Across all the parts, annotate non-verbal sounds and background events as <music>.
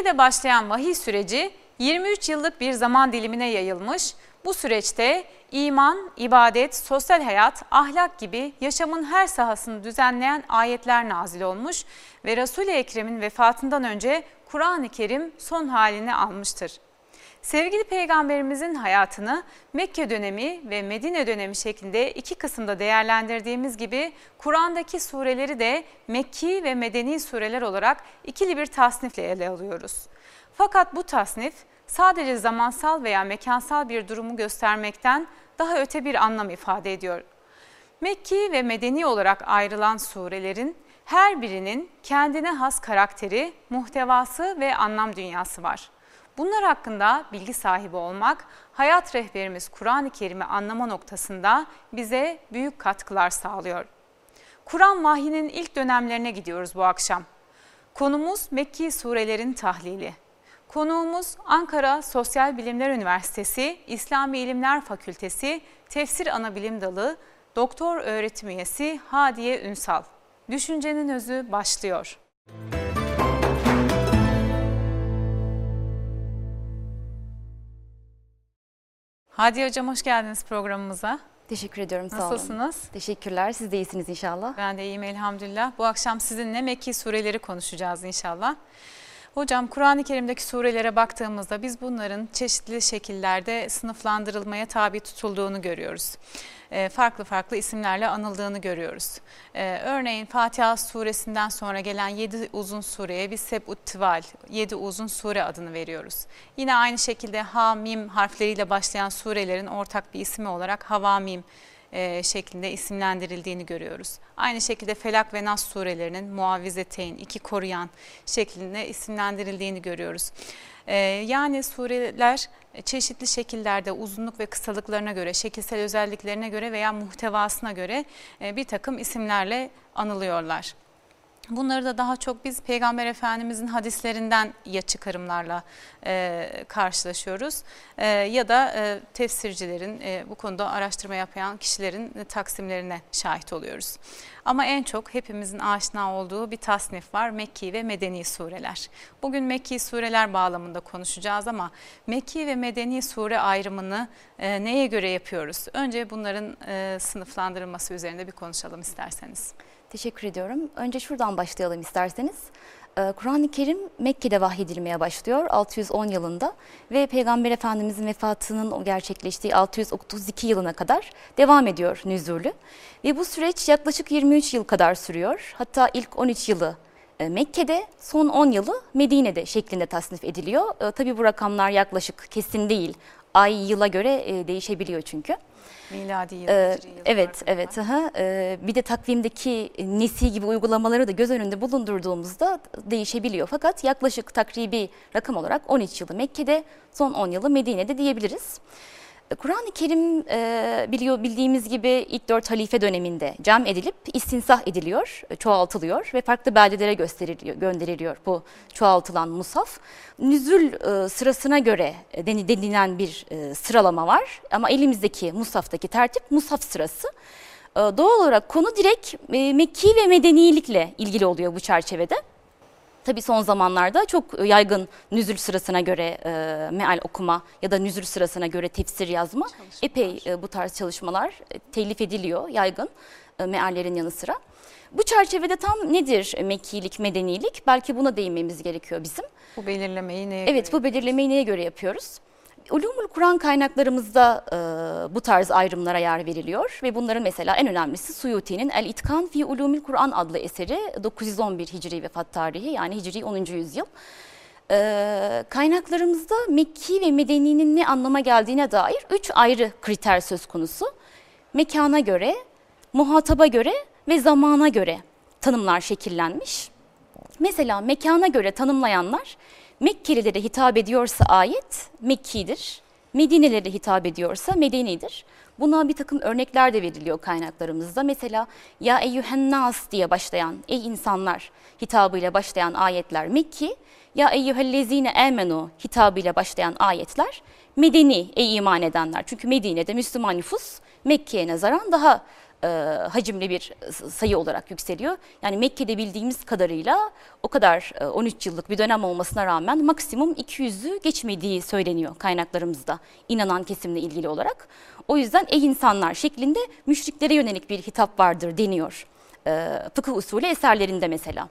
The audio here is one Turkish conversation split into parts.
Mekke'de başlayan vahiy süreci 23 yıllık bir zaman dilimine yayılmış. Bu süreçte iman, ibadet, sosyal hayat, ahlak gibi yaşamın her sahasını düzenleyen ayetler nazil olmuş ve Resul-i Ekrem'in vefatından önce Kur'an-ı Kerim son halini almıştır. Sevgili peygamberimizin hayatını Mekke dönemi ve Medine dönemi şeklinde iki kısımda değerlendirdiğimiz gibi Kur'an'daki sureleri de Mekki ve Medeni sureler olarak ikili bir tasnifle ele alıyoruz. Fakat bu tasnif sadece zamansal veya mekansal bir durumu göstermekten daha öte bir anlam ifade ediyor. Mekki ve Medeni olarak ayrılan surelerin her birinin kendine has karakteri, muhtevası ve anlam dünyası var. Bunlar hakkında bilgi sahibi olmak, hayat rehberimiz Kur'an-ı Kerim'i anlama noktasında bize büyük katkılar sağlıyor. Kur'an vahyinin ilk dönemlerine gidiyoruz bu akşam. Konumuz Mekki surelerin tahlili. Konuğumuz Ankara Sosyal Bilimler Üniversitesi İslami İlimler Fakültesi Tefsir Anabilim Dalı Doktor Öğretim Üyesi Hadiye Ünsal. Düşüncenin özü başlıyor. Hadiye Hocam hoş geldiniz programımıza. Teşekkür ediyorum. Sağ olun. Nasılsınız? Teşekkürler. Siz de iyisiniz inşallah. Ben de iyiyim elhamdülillah. Bu akşam sizinle Mekki sureleri konuşacağız inşallah. Hocam Kur'an-ı Kerim'deki surelere baktığımızda biz bunların çeşitli şekillerde sınıflandırılmaya tabi tutulduğunu görüyoruz. E, farklı farklı isimlerle anıldığını görüyoruz. E, örneğin Fatiha suresinden sonra gelen 7 uzun sureye biz Seb'ut-Tival, 7 uzun sure adını veriyoruz. Yine aynı şekilde Ha, Mim harfleriyle başlayan surelerin ortak bir ismi olarak Havamim e, şeklinde isimlendirildiğini görüyoruz. Aynı şekilde Felak ve Nas surelerinin muavvizeteyn, iki koruyan şeklinde isimlendirildiğini görüyoruz. Yani sureler çeşitli şekillerde uzunluk ve kısalıklarına göre, şekilsel özelliklerine göre veya muhtevasına göre e, bir takım isimlerle anılıyorlar. Bunları da daha çok biz Peygamber Efendimizin hadislerinden ya çıkarımlarla e, karşılaşıyoruz e, ya da e, tefsircilerin e, bu konuda araştırma yapan kişilerin e, taksimlerine şahit oluyoruz. Ama en çok hepimizin aşina olduğu bir tasnif var Mekki ve Medeni sureler. Bugün Mekki sureler bağlamında konuşacağız ama Mekki ve Medeni sure ayrımını e, neye göre yapıyoruz? Önce bunların e, sınıflandırılması üzerinde bir konuşalım isterseniz. Teşekkür ediyorum. Önce şuradan başlayalım isterseniz. Ee, Kur'an-ı Kerim Mekke'de vahyedilmeye başlıyor 610 yılında ve Peygamber Efendimizin vefatının gerçekleştiği 632 yılına kadar devam ediyor nüzulü. Ve bu süreç yaklaşık 23 yıl kadar sürüyor. Hatta ilk 13 yılı e, Mekke'de, son 10 yılı Medine'de şeklinde tasnif ediliyor. E, tabii bu rakamlar yaklaşık kesin değil. Ay yıla göre e, değişebiliyor çünkü. Miladi yıl, ee, Evet, evet. Aha. Ee, bir de takvimdeki nesi gibi uygulamaları da göz önünde bulundurduğumuzda değişebiliyor. Fakat yaklaşık takribi rakam olarak 13 yılı Mekke'de, son 10 yılı Medine'de diyebiliriz. Kur'an-ı Kerim e, biliyor bildiğimiz gibi ilk dört halife döneminde cam edilip istinsah ediliyor, çoğaltılıyor ve farklı beldelere gönderiliyor bu çoğaltılan musaf. Nüzül e, sırasına göre denilen bir e, sıralama var ama elimizdeki musaftaki tertip musaf sırası. E, doğal olarak konu direkt e, Mekki ve medenilikle ilgili oluyor bu çerçevede. Tabii son zamanlarda çok yaygın nüzül sırasına göre e, meal okuma ya da nüzül sırasına göre tefsir yazma epey e, bu tarz çalışmalar e, telif ediliyor yaygın e, meallerin yanı sıra. Bu çerçevede tam nedir Mekkilik, medenilik? Belki buna değinmemiz gerekiyor bizim. Bu belirlemeyi neye Evet, göre? bu belirlemeyi neye göre yapıyoruz? Ulumul Kur'an kaynaklarımızda e, bu tarz ayrımlara yer veriliyor ve bunların mesela en önemlisi Suyuti'nin El İtkan fi Ulumul Kur'an adlı eseri 911 Hicri vefat tarihi yani Hicri 10. yüzyıl. E, kaynaklarımızda Mekki ve Medeni'nin ne anlama geldiğine dair üç ayrı kriter söz konusu. Mekana göre, muhataba göre ve zamana göre tanımlar şekillenmiş. Mesela mekana göre tanımlayanlar Mekkelilere hitap ediyorsa ayet Mekki'dir. Medinelere hitap ediyorsa Medeni'dir. Buna bir takım örnekler de veriliyor kaynaklarımızda. Mesela ya eyyühennas diye başlayan ey insanlar hitabıyla başlayan ayetler Mekki. Ya eyyühellezine emenu hitabıyla başlayan ayetler Medeni ey iman edenler. Çünkü Medine'de Müslüman nüfus Mekke'ye nazaran daha e, hacimli bir sayı olarak yükseliyor. Yani Mekke'de bildiğimiz kadarıyla o kadar e, 13 yıllık bir dönem olmasına rağmen maksimum 200'ü geçmediği söyleniyor kaynaklarımızda inanan kesimle ilgili olarak. O yüzden ey insanlar şeklinde müşriklere yönelik bir hitap vardır deniyor e, fıkıh usulü eserlerinde mesela.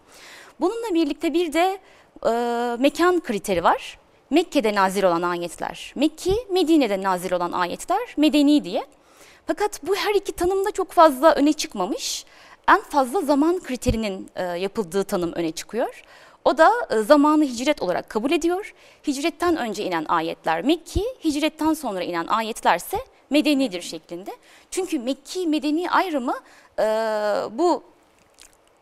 Bununla birlikte bir de e, mekan kriteri var. Mekke'de nazil olan ayetler Mekki, Medine'de nazil olan ayetler Medeni diye. Fakat bu her iki tanımda çok fazla öne çıkmamış. En fazla zaman kriterinin e, yapıldığı tanım öne çıkıyor. O da e, zamanı hicret olarak kabul ediyor. Hicretten önce inen ayetler Mekki, hicretten sonra inen ayetlerse medenidir şeklinde. Çünkü Mekki medeni ayrımı e, bu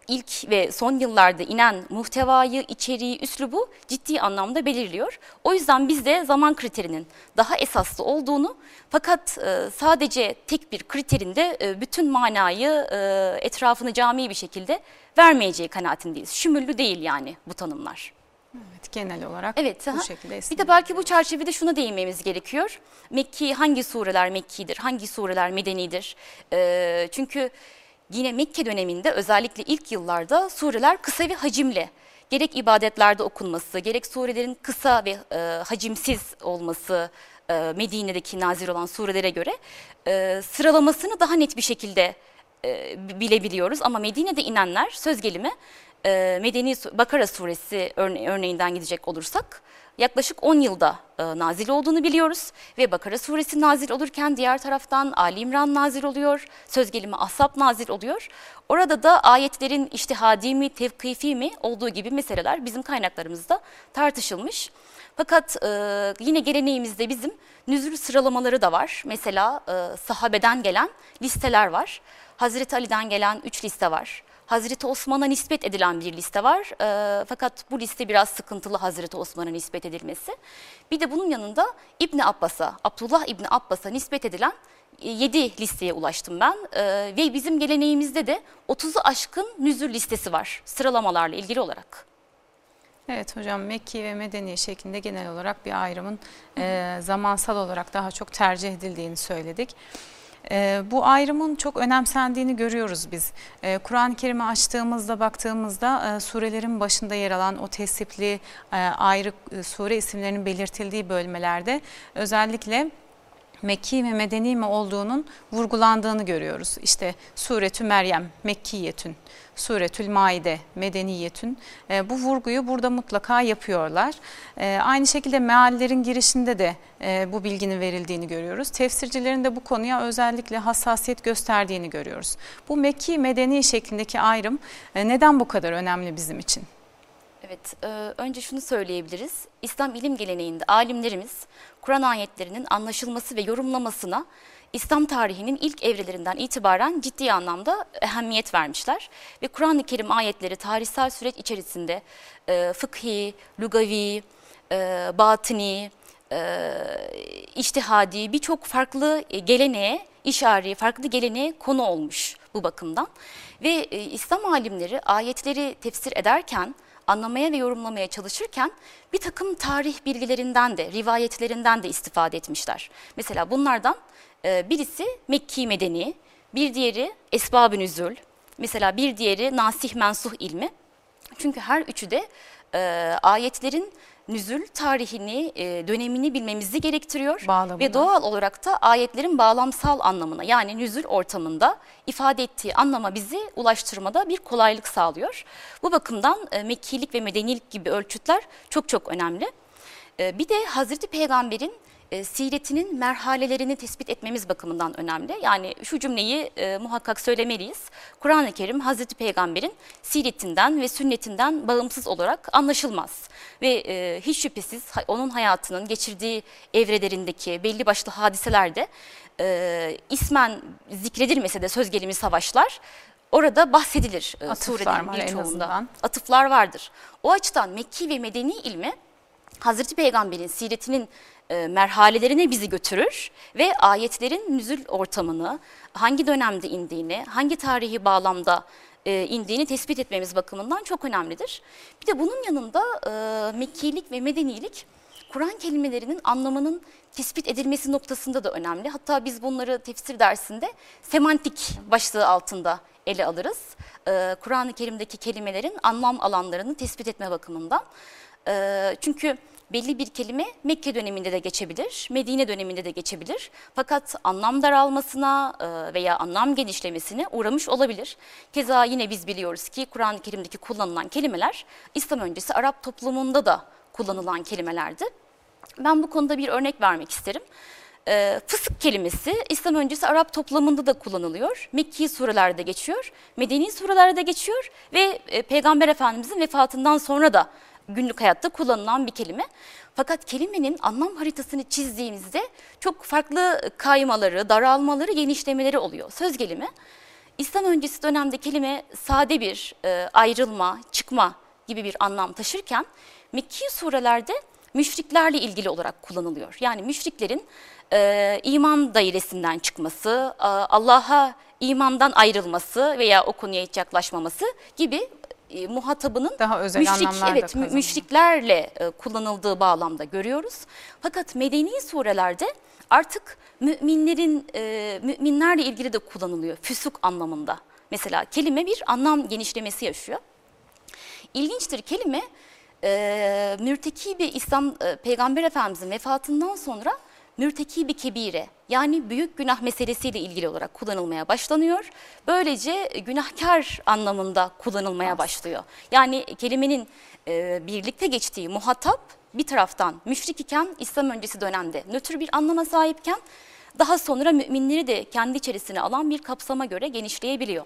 ilk ve son yıllarda inen muhtevayı, içeriği, üslubu ciddi anlamda belirliyor. O yüzden biz de zaman kriterinin daha esaslı olduğunu fakat e, sadece tek bir kriterinde e, bütün manayı e, etrafını cami bir şekilde vermeyeceği kanaatindeyiz. Şümüllü değil yani bu tanımlar. Evet, genel olarak Evet, bu aha. şekilde Bir de belki bu çerçevede şuna değinmemiz gerekiyor. Mekki hangi sureler Mekki'dir, hangi sureler Medeni'dir? Ee, çünkü yine Mekke döneminde özellikle ilk yıllarda sureler kısa ve hacimli. Gerek ibadetlerde okunması, gerek surelerin kısa ve e, hacimsiz olması e, Medine'deki nazil olan surelere göre e, sıralamasını daha net bir şekilde e, bilebiliyoruz. Ama Medine'de inenler söz gelimi e, Medeni Bakara suresi örne- örneğinden gidecek olursak yaklaşık 10 yılda e, nazil olduğunu biliyoruz. Ve Bakara suresi nazil olurken diğer taraftan Ali İmran nazil oluyor, söz gelimi Ahzab nazil oluyor. Orada da ayetlerin iştihadi mi, tevkifi mi olduğu gibi meseleler bizim kaynaklarımızda tartışılmış. Fakat e, yine geleneğimizde bizim nüzul sıralamaları da var. Mesela e, sahabeden gelen listeler var. Hazreti Ali'den gelen 3 liste var. Hazreti Osman'a nispet edilen bir liste var. E, fakat bu liste biraz sıkıntılı Hazreti Osman'a nispet edilmesi. Bir de bunun yanında İbni Abbas'a, Abdullah İbni Abbas'a nispet edilen 7 listeye ulaştım ben. E, ve bizim geleneğimizde de 30'u aşkın nüzul listesi var sıralamalarla ilgili olarak. Evet hocam Mekki ve Medeni şeklinde genel olarak bir ayrımın e, zamansal olarak daha çok tercih edildiğini söyledik. E, bu ayrımın çok önemsendiğini görüyoruz biz. E, Kur'an-ı Kerim'i açtığımızda baktığımızda e, surelerin başında yer alan o tesipli e, ayrı e, sure isimlerinin belirtildiği bölmelerde özellikle Mekki ve Medeni mi olduğunun vurgulandığını görüyoruz. İşte Suretü Meryem, Mekkiyetün, Suretül Maide, Medeniyetün. E, bu vurguyu burada mutlaka yapıyorlar. E, aynı şekilde meallerin girişinde de e, bu bilginin verildiğini görüyoruz. Tefsircilerin de bu konuya özellikle hassasiyet gösterdiğini görüyoruz. Bu Mekki Medeni şeklindeki ayrım e, neden bu kadar önemli bizim için? Evet, e, önce şunu söyleyebiliriz. İslam ilim geleneğinde alimlerimiz Kur'an ayetlerinin anlaşılması ve yorumlamasına İslam tarihinin ilk evrelerinden itibaren ciddi anlamda ehemmiyet vermişler. Ve Kur'an-ı Kerim ayetleri tarihsel süreç içerisinde e, fıkhi, lugavi, e, batini, e, içtihadi birçok farklı geleneğe, işari, farklı geleneğe konu olmuş bu bakımdan. Ve e, İslam alimleri ayetleri tefsir ederken anlamaya ve yorumlamaya çalışırken bir takım tarih bilgilerinden de, rivayetlerinden de istifade etmişler. Mesela bunlardan e, birisi Mekki Medeni, bir diğeri Esbab-ı Nüzul, mesela bir diğeri Nasih Mensuh ilmi. Çünkü her üçü de e, ayetlerin nüzul tarihini, e, dönemini bilmemizi gerektiriyor. Bağlamını. Ve doğal olarak da ayetlerin bağlamsal anlamına yani nüzul ortamında ifade ettiği anlama bizi ulaştırmada bir kolaylık sağlıyor. Bu bakımdan e, Mekkilik ve Medenilik gibi ölçütler çok çok önemli. E, bir de Hazreti Peygamber'in e, siretinin merhalelerini tespit etmemiz bakımından önemli. Yani şu cümleyi e, muhakkak söylemeliyiz. Kur'an-ı Kerim Hazreti Peygamber'in siretinden ve sünnetinden bağımsız olarak anlaşılmaz. Ve e, hiç şüphesiz onun hayatının geçirdiği evrelerindeki belli başlı hadiselerde e, ismen zikredilmese de söz gelimi savaşlar orada bahsedilir e, Atıflar surelerin birçoğunda. azından. Atıflar vardır. O açıdan Mekki ve Medeni ilmi Hazreti Peygamber'in siretinin e, merhalelerine bizi götürür ve ayetlerin nüzul ortamını, hangi dönemde indiğini, hangi tarihi bağlamda e, indiğini tespit etmemiz bakımından çok önemlidir. Bir de bunun yanında e, Mekkilik ve Medenilik Kur'an kelimelerinin anlamının tespit edilmesi noktasında da önemli. Hatta biz bunları tefsir dersinde semantik başlığı altında ele alırız. Ee, Kur'an-ı Kerim'deki kelimelerin anlam alanlarını tespit etme bakımından. Ee, çünkü belli bir kelime Mekke döneminde de geçebilir, Medine döneminde de geçebilir. Fakat anlam daralmasına e, veya anlam genişlemesine uğramış olabilir. Keza yine biz biliyoruz ki Kur'an-ı Kerim'deki kullanılan kelimeler İslam öncesi Arap toplumunda da kullanılan kelimelerdi. Ben bu konuda bir örnek vermek isterim. E, fısık kelimesi İslam öncesi Arap toplamında da kullanılıyor. Mekki surelerde geçiyor, Medeni surelerde geçiyor ve e, Peygamber Efendimizin vefatından sonra da günlük hayatta kullanılan bir kelime. Fakat kelimenin anlam haritasını çizdiğinizde çok farklı kaymaları, daralmaları, genişlemeleri oluyor. Söz gelimi İslam öncesi dönemde kelime sade bir e, ayrılma, çıkma gibi bir anlam taşırken Mekki surelerde müşriklerle ilgili olarak kullanılıyor. Yani müşriklerin e, iman dairesinden çıkması, Allah'a imandan ayrılması veya o konuya hiç yaklaşmaması gibi e, muhatabının daha özel müşrik, evet, kazanıyor. müşriklerle e, kullanıldığı bağlamda görüyoruz. Fakat medeni surelerde artık müminlerin e, müminlerle ilgili de kullanılıyor füsuk anlamında. Mesela kelime bir anlam genişlemesi yaşıyor. İlginçtir kelime e, mürteki bir İslam e, Peygamber Efendimizin vefatından sonra mürteki bir kebire yani büyük günah meselesiyle ilgili olarak kullanılmaya başlanıyor. Böylece günahkar anlamında kullanılmaya başlıyor. Yani kelimenin e, birlikte geçtiği muhatap bir taraftan müşrik iken İslam öncesi dönemde nötr bir anlama sahipken daha sonra müminleri de kendi içerisine alan bir kapsama göre genişleyebiliyor.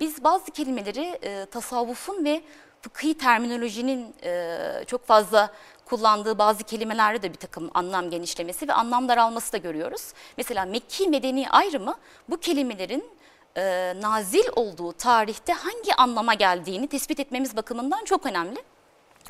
Biz bazı kelimeleri e, tasavvufun ve fıkhi terminolojinin e, çok fazla kullandığı bazı kelimelerde de bir takım anlam genişlemesi ve anlam daralması da görüyoruz. Mesela Mekki medeni ayrımı bu kelimelerin e, nazil olduğu tarihte hangi anlama geldiğini tespit etmemiz bakımından çok önemli.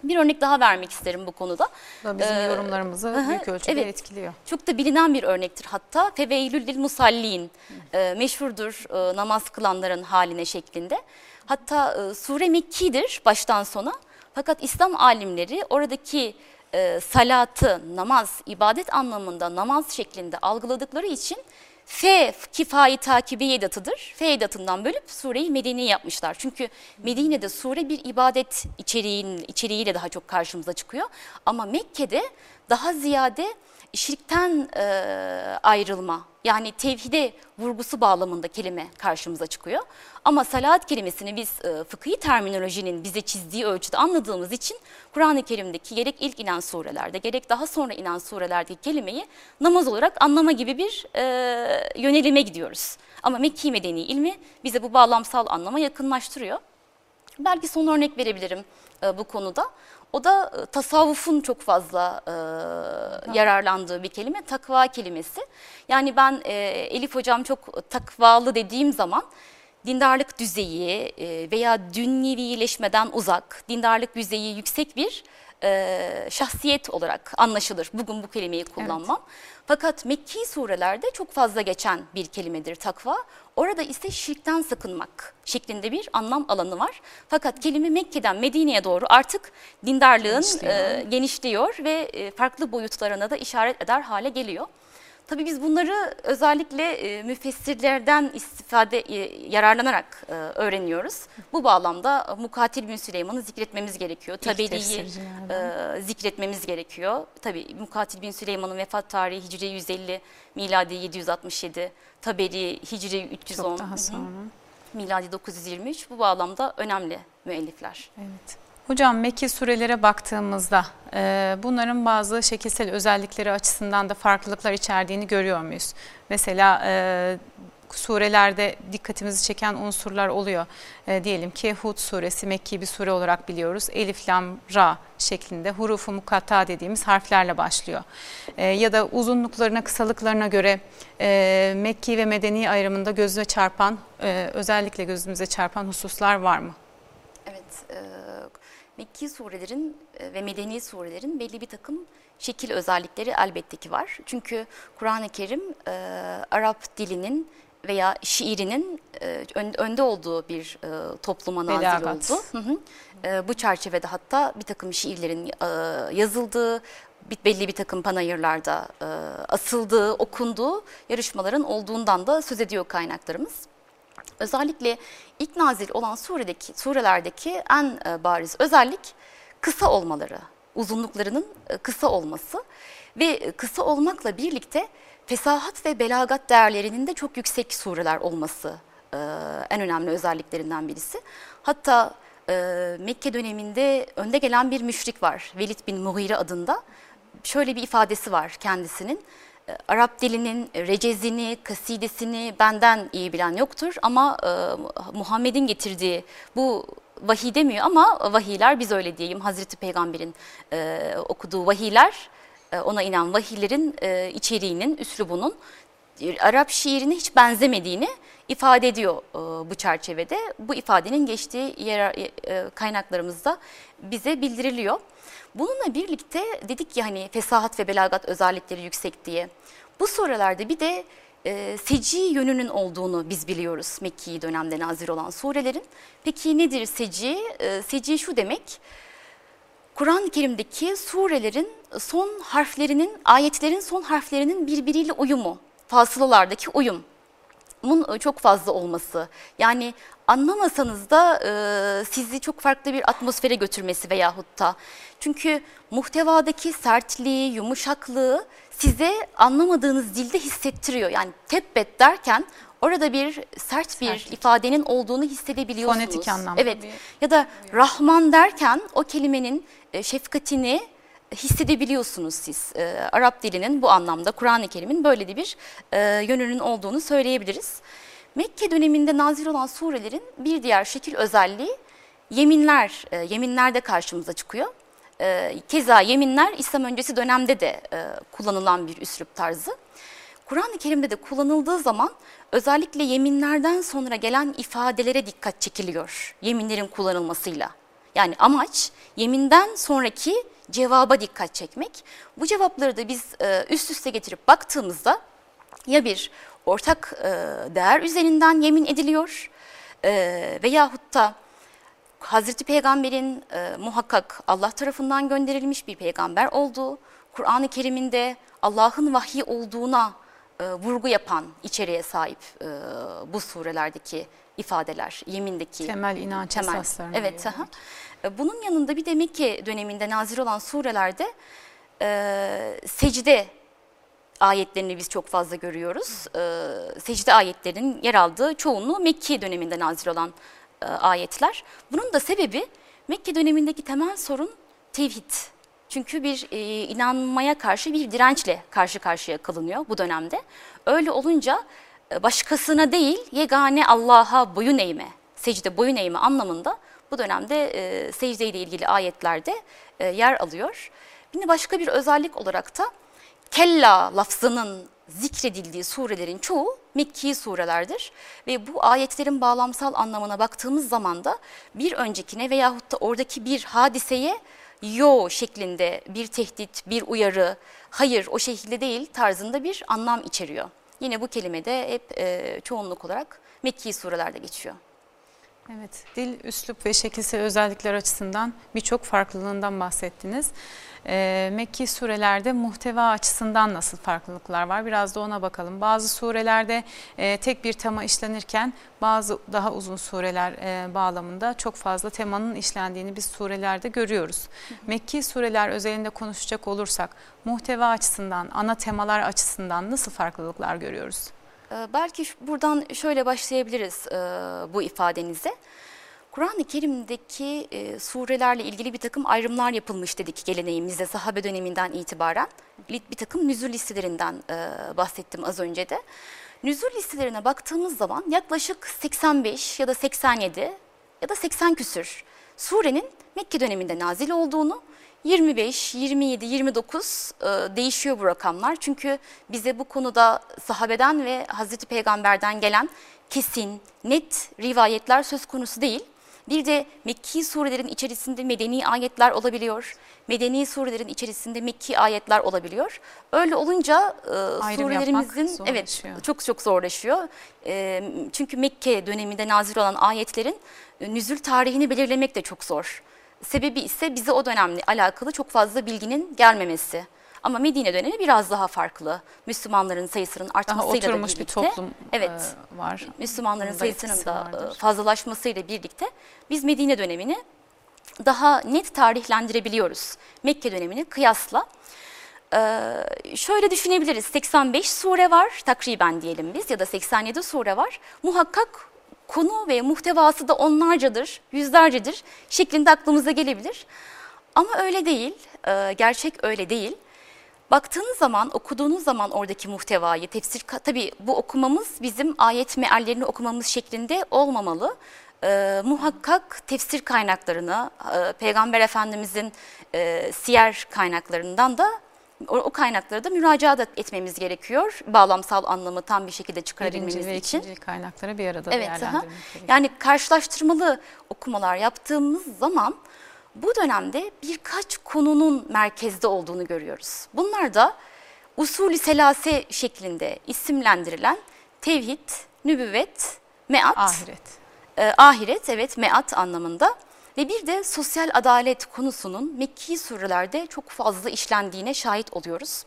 Bir örnek daha vermek isterim bu konuda. Bizim ee, yorumlarımızı büyük ölçüde evet, etkiliyor. Çok da bilinen bir örnektir hatta. Feveylül lil musallin e, meşhurdur e, namaz kılanların haline şeklinde. Hatta e, sure Mekki'dir baştan sona. Fakat İslam alimleri oradaki e, salatı, namaz, ibadet anlamında namaz şeklinde algıladıkları için F kifayi takibi edatıdır. F edatından bölüp sureyi Medine yapmışlar. Çünkü Medine'de sure bir ibadet içeriğin, içeriğiyle daha çok karşımıza çıkıyor. Ama Mekke'de daha ziyade şirkten e, ayrılma yani tevhide vurgusu bağlamında kelime karşımıza çıkıyor. Ama salat kelimesini biz e, fıkhi terminolojinin bize çizdiği ölçüde anladığımız için Kur'an-ı Kerim'deki gerek ilk inen surelerde gerek daha sonra inen surelerdeki kelimeyi namaz olarak anlama gibi bir e, yönelime gidiyoruz. Ama Mekki Medeni ilmi bize bu bağlamsal anlama yakınlaştırıyor. Belki son örnek verebilirim e, bu konuda. O da e, tasavvufun çok fazla e, yararlandığı bir kelime, takva kelimesi. Yani ben e, Elif hocam çok takvalı dediğim zaman dindarlık düzeyi e, veya dünyevileşmeden uzak, dindarlık düzeyi yüksek bir e, şahsiyet olarak anlaşılır. Bugün bu kelimeyi kullanmam. Evet. Fakat Mekki surelerde çok fazla geçen bir kelimedir takva. Orada ise şirkten sakınmak şeklinde bir anlam alanı var. Fakat kelime Mekke'den Medine'ye doğru artık dindarlığın genişliyor, e, genişliyor ve e, farklı boyutlarına da işaret eder hale geliyor. Tabii biz bunları özellikle e, müfessirlerden istifade e, yararlanarak e, öğreniyoruz. Bu bağlamda Mukatil bin Süleyman'ı zikretmemiz gerekiyor. Taberi'yi e, zikretmemiz gerekiyor. Tabii Mukatil bin Süleyman'ın vefat tarihi Hicri 150, miladi 767, Taberi Hicri 310. Çok daha sonra. Miladi 923. Bu bağlamda önemli müellifler. Evet. Hocam Mekki surelere baktığımızda e, bunların bazı şekilsel özellikleri açısından da farklılıklar içerdiğini görüyor muyuz? Mesela e, surelerde dikkatimizi çeken unsurlar oluyor. E, diyelim ki Hud suresi Mekki bir sure olarak biliyoruz. Elif, Lam, Ra şeklinde hurufu mukatta dediğimiz harflerle başlıyor. E, ya da uzunluklarına, kısalıklarına göre e, Mekki ve Medeni ayrımında gözüne çarpan, e, özellikle gözümüze çarpan hususlar var mı? Evet, e, Mekki surelerin e, ve Medeni surelerin belli bir takım şekil özellikleri elbette ki var. Çünkü Kur'an-ı Kerim e, Arap dilinin veya şiirinin e, önde olduğu bir e, topluma nazil Belagat. oldu. Hı hı. E, bu çerçevede hatta bir takım şiirlerin e, yazıldığı, belli bir takım panayırlarda e, asıldığı, okunduğu yarışmaların olduğundan da söz ediyor kaynaklarımız. Özellikle ilk nazil olan suredeki, surelerdeki en e, bariz özellik kısa olmaları, uzunluklarının e, kısa olması ve e, kısa olmakla birlikte fesahat ve belagat değerlerinin de çok yüksek sureler olması en önemli özelliklerinden birisi. Hatta Mekke döneminde önde gelen bir müşrik var Velid bin Mughire adında. Şöyle bir ifadesi var kendisinin. Arap dilinin recezini, kasidesini benden iyi bilen yoktur ama e, Muhammed'in getirdiği bu vahiy demiyor ama vahiyler biz öyle diyeyim Hazreti Peygamber'in e, okuduğu vahiyler e, ona inen vahiylerin e, içeriğinin, üslubunun e, Arap şiirine hiç benzemediğini ifade ediyor e, bu çerçevede. Bu ifadenin geçtiği yer, e, kaynaklarımızda bize bildiriliyor. Bununla birlikte dedik ya hani fesahat ve belagat özellikleri yüksek diye. Bu surelerde bir de e, seci yönünün olduğunu biz biliyoruz Mekki dönemde nazir olan surelerin. Peki nedir seci? E, seci şu demek, Kur'an-ı Kerim'deki surelerin son harflerinin, ayetlerin son harflerinin birbiriyle uyumu, fasılalardaki uyum. Bunun çok fazla olması. Yani anlamasanız da e, sizi çok farklı bir atmosfere götürmesi veyahut da. Çünkü muhtevadaki sertliği, yumuşaklığı size anlamadığınız dilde hissettiriyor. Yani tebbet derken orada bir sert bir Sertlik. ifadenin olduğunu hissedebiliyorsunuz. Fonetik anlamda Evet. bir- Ya da Rahman derken o kelimenin e, şefkatini hissedebiliyorsunuz siz. E, Arap dilinin bu anlamda Kur'an-ı Kerim'in böyle de bir e, yönünün olduğunu söyleyebiliriz. Mekke döneminde nazil olan surelerin bir diğer şekil özelliği yeminler, e, yeminlerde karşımıza çıkıyor. E, keza yeminler İslam öncesi dönemde de e, kullanılan bir üslup tarzı. Kur'an-ı Kerim'de de kullanıldığı zaman özellikle yeminlerden sonra gelen ifadelere dikkat çekiliyor yeminlerin kullanılmasıyla. Yani amaç yeminden sonraki cevaba dikkat çekmek. Bu cevapları da biz e, üst üste getirip baktığımızda ya bir ortak e, değer üzerinden yemin ediliyor e, veyahut da Hazreti Peygamber'in e, muhakkak Allah tarafından gönderilmiş bir peygamber olduğu, Kur'an-ı Kerim'inde Allah'ın vahyi olduğuna e, vurgu yapan içeriğe sahip e, bu surelerdeki ifadeler, yemindeki Temel inanç temel. esaslarına Evet. aha. E, Bunun yanında bir de Mekke döneminde nazil olan surelerde e, secde ayetlerini biz çok fazla görüyoruz. E, secde ayetlerinin yer aldığı çoğunluğu Mekke döneminde nazil olan e, ayetler. Bunun da sebebi Mekke dönemindeki temel sorun tevhid. Çünkü bir e, inanmaya karşı bir dirençle karşı karşıya kalınıyor bu dönemde. Öyle olunca e, başkasına değil yegane Allah'a boyun eğme, secde boyun eğme anlamında bu dönemde e, secde ile ilgili ayetlerde e, yer alıyor. Bir başka bir özellik olarak da kella lafzının zikredildiği surelerin çoğu Mekki surelerdir. Ve bu ayetlerin bağlamsal anlamına baktığımız zaman da bir öncekine veyahut da oradaki bir hadiseye yo şeklinde bir tehdit, bir uyarı, hayır o şekilde değil tarzında bir anlam içeriyor. Yine bu kelime de hep e, çoğunluk olarak Mekki surelerde geçiyor. Evet, dil, üslup ve şekilsel özellikler açısından birçok farklılığından bahsettiniz. Ee, Mekki surelerde muhteva açısından nasıl farklılıklar var? Biraz da ona bakalım. Bazı surelerde e, tek bir tema işlenirken bazı daha uzun sureler e, bağlamında çok fazla temanın işlendiğini biz surelerde görüyoruz. Mekki sureler özelinde konuşacak olursak muhteva açısından, ana temalar açısından nasıl farklılıklar görüyoruz? Ee, Belki buradan şöyle başlayabiliriz e, bu ifadenize. Kur'an-ı Kerim'deki e, surelerle ilgili bir takım ayrımlar yapılmış dedik geleneğimizde sahabe döneminden itibaren. Bir takım nüzul listelerinden e, bahsettim az önce de. Nüzul listelerine baktığımız zaman yaklaşık 85 ya da 87 ya da 80 küsür surenin Mekke döneminde nazil olduğunu 25, 27, 29 e, değişiyor bu rakamlar. Çünkü bize bu konuda sahabeden ve Hazreti Peygamber'den gelen kesin, net rivayetler söz konusu değil. Bir de Mekki surelerin içerisinde medeni ayetler olabiliyor. Medeni surelerin içerisinde Mekki ayetler olabiliyor. Öyle olunca e, surelerimizin evet çok çok zorlaşıyor. E, çünkü Mekke döneminde nazil olan ayetlerin e, nüzül tarihini belirlemek de çok zor. Sebebi ise bize o dönemle alakalı çok fazla bilginin gelmemesi. Ama Medine dönemi biraz daha farklı. Müslümanların sayısının Daha artmasıyla da oturmuş bir birlikte. toplum Evet. e, var. Müslümanların Bunda sayısının da vardır. e, fazlalaşmasıyla birlikte biz Medine dönemini daha net tarihlendirebiliyoruz. Mekke dönemini kıyasla. Ee, şöyle düşünebiliriz. 85 sure var takriben diyelim biz ya da 87 sure var. Muhakkak konu ve muhtevası da onlarcadır, yüzlercedir şeklinde aklımıza gelebilir. Ama öyle değil, Ee, gerçek öyle değil. Baktığınız zaman, okuduğunuz zaman oradaki muhtevayı, tefsir, tabii bu okumamız bizim ayet meallerini okumamız şeklinde olmamalı. Ee, muhakkak tefsir kaynaklarını, e, Peygamber Efendimizin e, siyer kaynaklarından da o, o kaynaklara da müracaat etmemiz gerekiyor. Bağlamsal anlamı tam bir şekilde çıkarabilmemiz Birinci ve için. ikinci kaynakları bir arada Evet, aha. değerlendirmek gerekiyor. Yani karşılaştırmalı okumalar yaptığımız zaman bu dönemde birkaç konunun merkezde olduğunu görüyoruz. Bunlar da usulü selase şeklinde isimlendirilen tevhid, nübüvvet, meat, Ahiret. e, ahiret evet meat anlamında ve bir de sosyal adalet konusunun Mekki surelerde çok fazla işlendiğine şahit oluyoruz.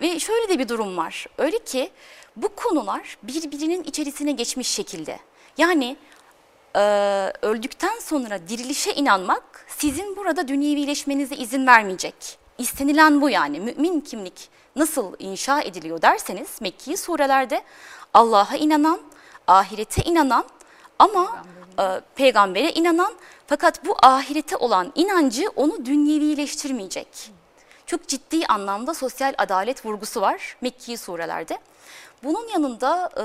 Ve şöyle de bir durum var. Öyle ki bu konular birbirinin içerisine geçmiş şekilde. Yani e, öldükten sonra dirilişe inanmak sizin burada dünyevileşmenize izin vermeyecek. İstenilen bu yani. Mümin kimlik nasıl inşa ediliyor derseniz Mekki surelerde Allah'a inanan, ahirete inanan ama e, peygambere inanan fakat bu ahirete olan inancı onu dünyevileştirmeyecek. Çok ciddi anlamda sosyal adalet vurgusu var Mekki surelerde. Bunun yanında e,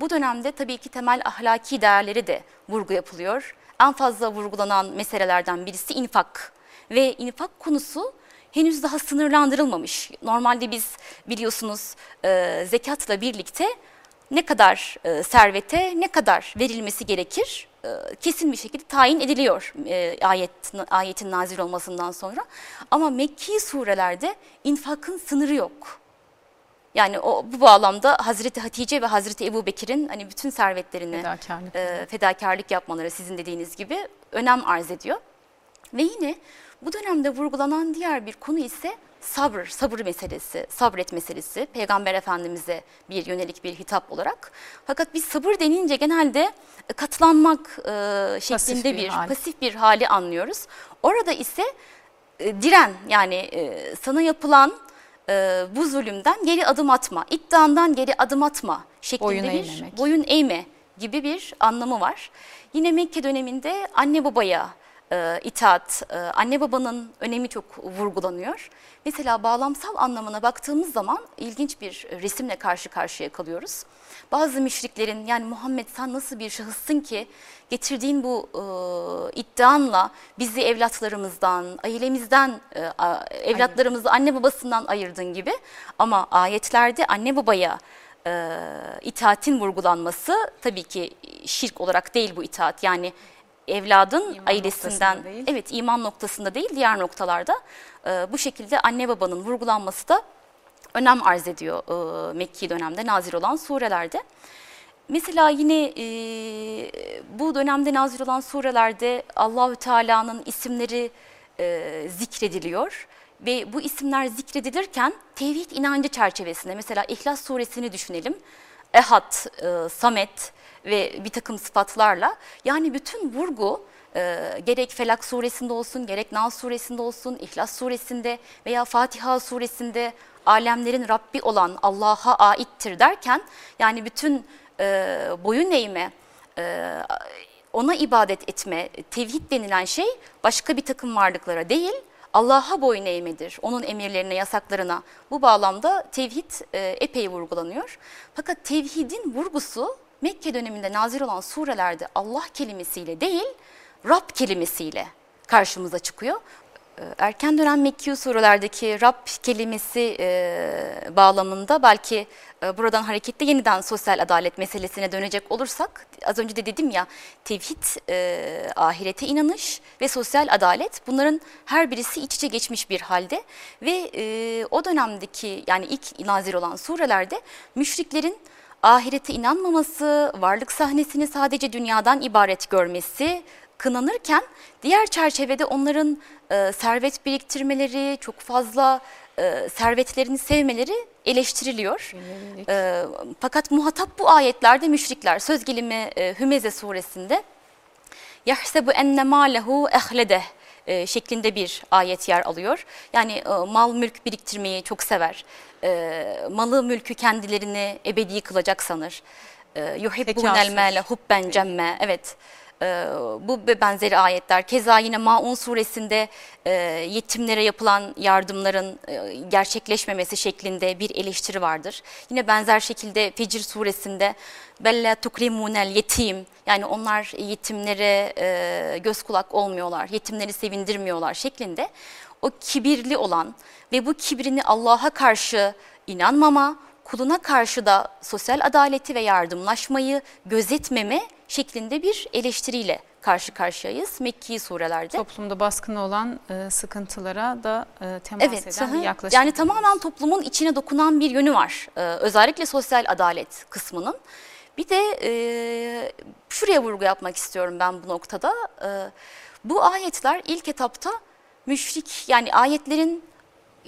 bu dönemde tabii ki temel ahlaki değerleri de vurgu yapılıyor. En fazla vurgulanan meselelerden birisi infak ve infak konusu henüz daha sınırlandırılmamış. Normalde biz biliyorsunuz e, zekatla birlikte ne kadar servete ne kadar verilmesi gerekir kesin bir şekilde tayin ediliyor e, ayet ayetin nazil olmasından sonra. Ama Mekki surelerde infakın sınırı yok. Yani o bu bağlamda Hazreti Hatice ve Hazreti Ebu Bekir'in hani bütün servetlerini Fedakarlık. e, fedakarlık yapmaları sizin dediğiniz gibi önem arz ediyor. Ve yine bu dönemde vurgulanan diğer bir konu ise sabır, sabır meselesi, sabret meselesi. Peygamber Efendimiz'e bir yönelik bir hitap olarak. Fakat biz sabır denince genelde katlanmak e, şeklinde bir bir, hal. pasif bir hali anlıyoruz. Orada ise e, diren yani e, sana yapılan e, bu zulümden geri adım atma, iddiandan geri adım atma şeklinde Boyun bir eğmemek. boyun eğme gibi bir anlamı var. Yine Mekke döneminde anne babaya e, itaat, e, anne babanın önemi çok vurgulanıyor. Mesela bağlamsal anlamına baktığımız zaman ilginç bir resimle karşı karşıya kalıyoruz. Bazı müşriklerin yani Muhammed sen nasıl bir şahıssın ki getirdiğin bu e, iddianla bizi evlatlarımızdan, ailemizden, e, evlatlarımızı anne babasından ayırdın gibi. Ama ayetlerde anne babaya e, itaatin vurgulanması tabii ki şirk olarak değil bu itaat. Yani evladın İman ailesinden evet iman noktasında değil diğer noktalarda e, bu şekilde anne babanın vurgulanması da önem arz ediyor e, Mekki dönemde nazil olan surelerde. Mesela yine e, bu dönemde nazil olan surelerde Allahü Teala'nın isimleri e, zikrediliyor ve bu isimler zikredilirken tevhid inancı çerçevesinde mesela İhlas suresini düşünelim. Ehad, e, Samet ve bir takım sıfatlarla yani bütün vurgu e, gerek Felak suresinde olsun, gerek Nas suresinde olsun, İhlas suresinde veya Fatiha suresinde alemlerin Rabbi olan Allah'a aittir derken yani bütün e, boyun eğme, e, ona ibadet etme, tevhid denilen şey başka bir takım varlıklara değil, Allah'a boyun eğmedir. Onun emirlerine, yasaklarına. Bu bağlamda tevhid e, epey vurgulanıyor. Fakat tevhidin vurgusu Mekke döneminde nazil olan surelerde Allah kelimesiyle değil, Rab kelimesiyle karşımıza çıkıyor. E, Erken dönem Mekki surelerdeki Rab kelimesi e, bağlamında belki e, buradan hareketle yeniden sosyal adalet meselesine dönecek olursak az önce de dedim ya tevhid, e, ahirete inanış ve sosyal adalet bunların her birisi iç içe geçmiş bir halde ve o dönemdeki yani ilk nazil olan surelerde müşriklerin ahirete inanmaması, varlık sahnesini sadece dünyadan ibaret görmesi, kınanırken diğer çerçevede onların e, servet biriktirmeleri, çok fazla e, servetlerini sevmeleri eleştiriliyor. E, fakat muhatap bu ayetlerde müşrikler. Söz gelimi e, Hümeze suresinde yahsebu enne malehu ehledeh e, şeklinde bir ayet yer alıyor. Yani e, mal mülk biriktirmeyi çok sever. E, malı mülkü kendilerini ebedi kılacak sanır. Yuhibbunel male hubben cemme. Evet. E, bu benzeri ayetler. Keza yine Maun suresinde e, yetimlere yapılan yardımların e, gerçekleşmemesi şeklinde bir eleştiri vardır. Yine benzer şekilde Fecir suresinde bella tukrimunel yetim yani onlar yetimlere e, göz kulak olmuyorlar, yetimleri sevindirmiyorlar şeklinde o kibirli olan ve bu kibrini Allah'a karşı inanmama, kuluna karşı da sosyal adaleti ve yardımlaşmayı gözetmeme şeklinde bir eleştiriyle karşı karşıyayız Mekki surelerde. Toplumda baskın olan e, sıkıntılara da e, temas Evet, eden hı bir yaklaşım. yani tamamen toplumun içine dokunan bir yönü var. Ee, özellikle sosyal adalet kısmının. Bir de e, şuraya vurgu yapmak istiyorum ben bu noktada. Ee, bu ayetler ilk etapta müşrik yani ayetlerin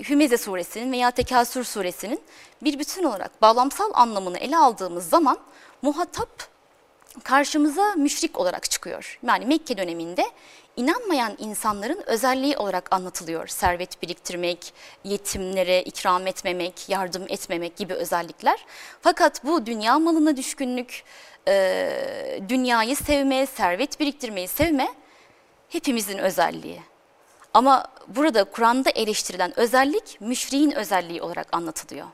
Hümeze suresinin veya Tekasür suresinin bir bütün olarak bağlamsal anlamını ele aldığımız zaman muhatap karşımıza müşrik olarak çıkıyor. Yani Mekke döneminde inanmayan insanların özelliği olarak anlatılıyor. Servet biriktirmek, yetimlere ikram etmemek, yardım etmemek gibi özellikler. Fakat bu dünya malına düşkünlük, dünyayı sevme, servet biriktirmeyi sevme hepimizin özelliği. Ama burada Kur'an'da eleştirilen özellik müşriğin özelliği olarak anlatılıyor.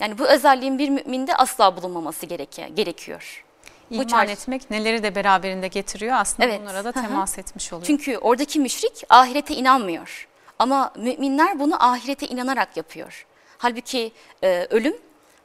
Yani bu özelliğin bir müminde asla bulunmaması gereke- gerekiyor. İman çarşı- etmek neleri de beraberinde getiriyor aslında Evet, bunlara da hı hı. temas etmiş oluyor. Çünkü oradaki müşrik ahirete inanmıyor. Ama müminler bunu ahirete inanarak yapıyor. Halbuki e, ölüm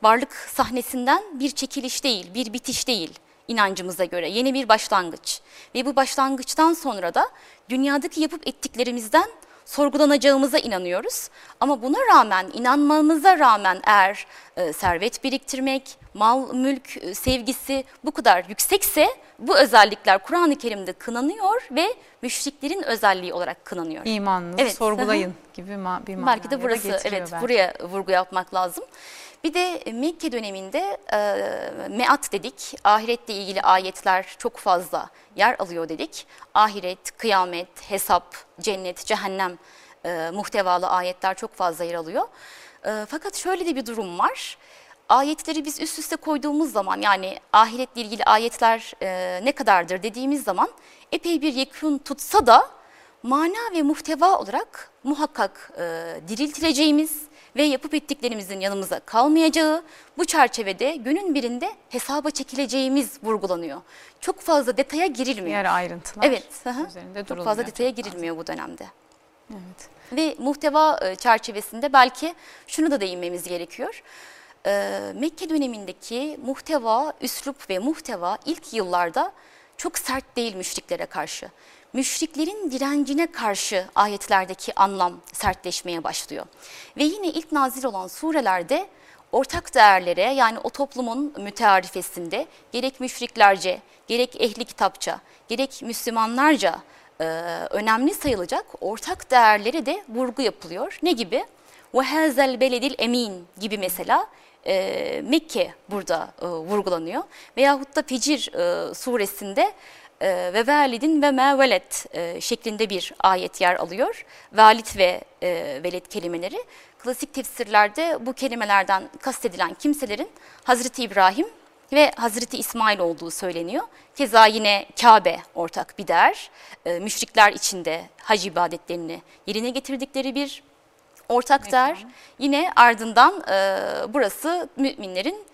varlık sahnesinden bir çekiliş değil, bir bitiş değil inancımıza göre. Yeni bir başlangıç. Ve bu başlangıçtan sonra da dünyadaki yapıp ettiklerimizden sorgulanacağımıza inanıyoruz. Ama buna rağmen, inanmamıza rağmen eğer e, servet biriktirmek, mal, mülk e, sevgisi bu kadar yüksekse bu özellikler Kur'an-ı Kerim'de kınanıyor ve müşriklerin özelliği olarak kınanıyor. İmanınızı Evet, sorgulayın gibi bir Belki de burası evet belki. buraya vurgu yapmak lazım. Bir de Mekke döneminde e, meat dedik. Ahiretle ilgili ayetler çok fazla yer alıyor dedik. Ahiret, kıyamet, hesap, cennet, cehennem e, muhtevalı ayetler çok fazla yer alıyor. E, fakat şöyle de bir durum var. Ayetleri biz üst üste koyduğumuz zaman yani ahiretle ilgili ayetler e, ne kadardır dediğimiz zaman epey bir yekun tutsa da mana ve muhteva olarak muhakkak e, diriltileceğimiz ve yapıp ettiklerimizin yanımıza kalmayacağı bu çerçevede günün birinde hesaba çekileceğimiz vurgulanıyor. Çok fazla detaya girilmiyor. Diğer ayrıntılar Evet, üzerinde çok fazla detaya girilmiyor bu dönemde. Evet. Ve muhteva e, çerçevesinde belki şunu da değinmemiz gerekiyor. E, Mekke dönemindeki muhteva, üslup ve muhteva ilk yıllarda çok sert değil müşriklere karşı Müşriklerin direncine karşı ayetlerdeki anlam sertleşmeye başlıyor. Ve yine ilk nazil olan surelerde ortak değerlere yani o toplumun mütearifesinde gerek müşriklerce, gerek ehli kitapça, gerek Müslümanlarca e, önemli sayılacak ortak değerlere de vurgu yapılıyor. Ne gibi? وَهَذَا beledil emin gibi mesela e, Mekke burada e, vurgulanıyor. Veyahut da Fecir e, suresinde e, ve validin ve ma velet e, şeklinde bir ayet yer alıyor. Valit ve e, velet kelimeleri. Klasik tefsirlerde bu kelimelerden kastedilen kimselerin Hazreti İbrahim ve Hazreti İsmail olduğu söyleniyor. Keza yine Kabe ortak bir değer. E, müşrikler içinde hac ibadetlerini yerine getirdikleri bir ortak değer. Yine ardından e, burası müminlerin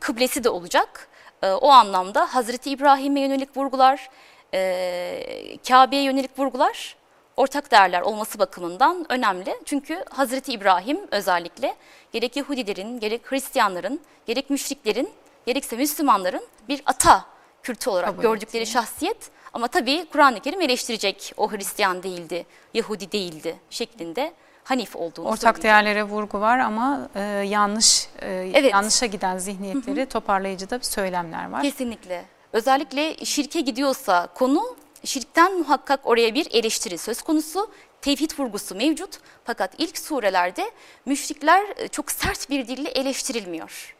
kıblesi de olacak. E, o anlamda Hazreti İbrahim'e yönelik vurgular, e, Kabe'ye yönelik vurgular ortak değerler olması bakımından önemli. Çünkü Hazreti İbrahim özellikle gerek Yahudilerin, gerek Hristiyanların, gerek müşriklerin, gerekse Müslümanların bir ata kültü olarak Kabul gördükleri ettiği. şahsiyet. Ama tabii Kur'an-ı Kerim eleştirecek o Hristiyan değildi, Yahudi değildi şeklinde Hanif olduğunu Ortak değerlere vurgu var ama e, yanlış e, Evet. yanlışa giden zihniyetleri toparlayıcı da bir söylemler var. Kesinlikle. Özellikle şirke gidiyorsa konu şirkten muhakkak oraya bir eleştiri söz konusu. Tevhid vurgusu mevcut. Fakat ilk surelerde müşrikler e, çok sert bir dille eleştirilmiyor.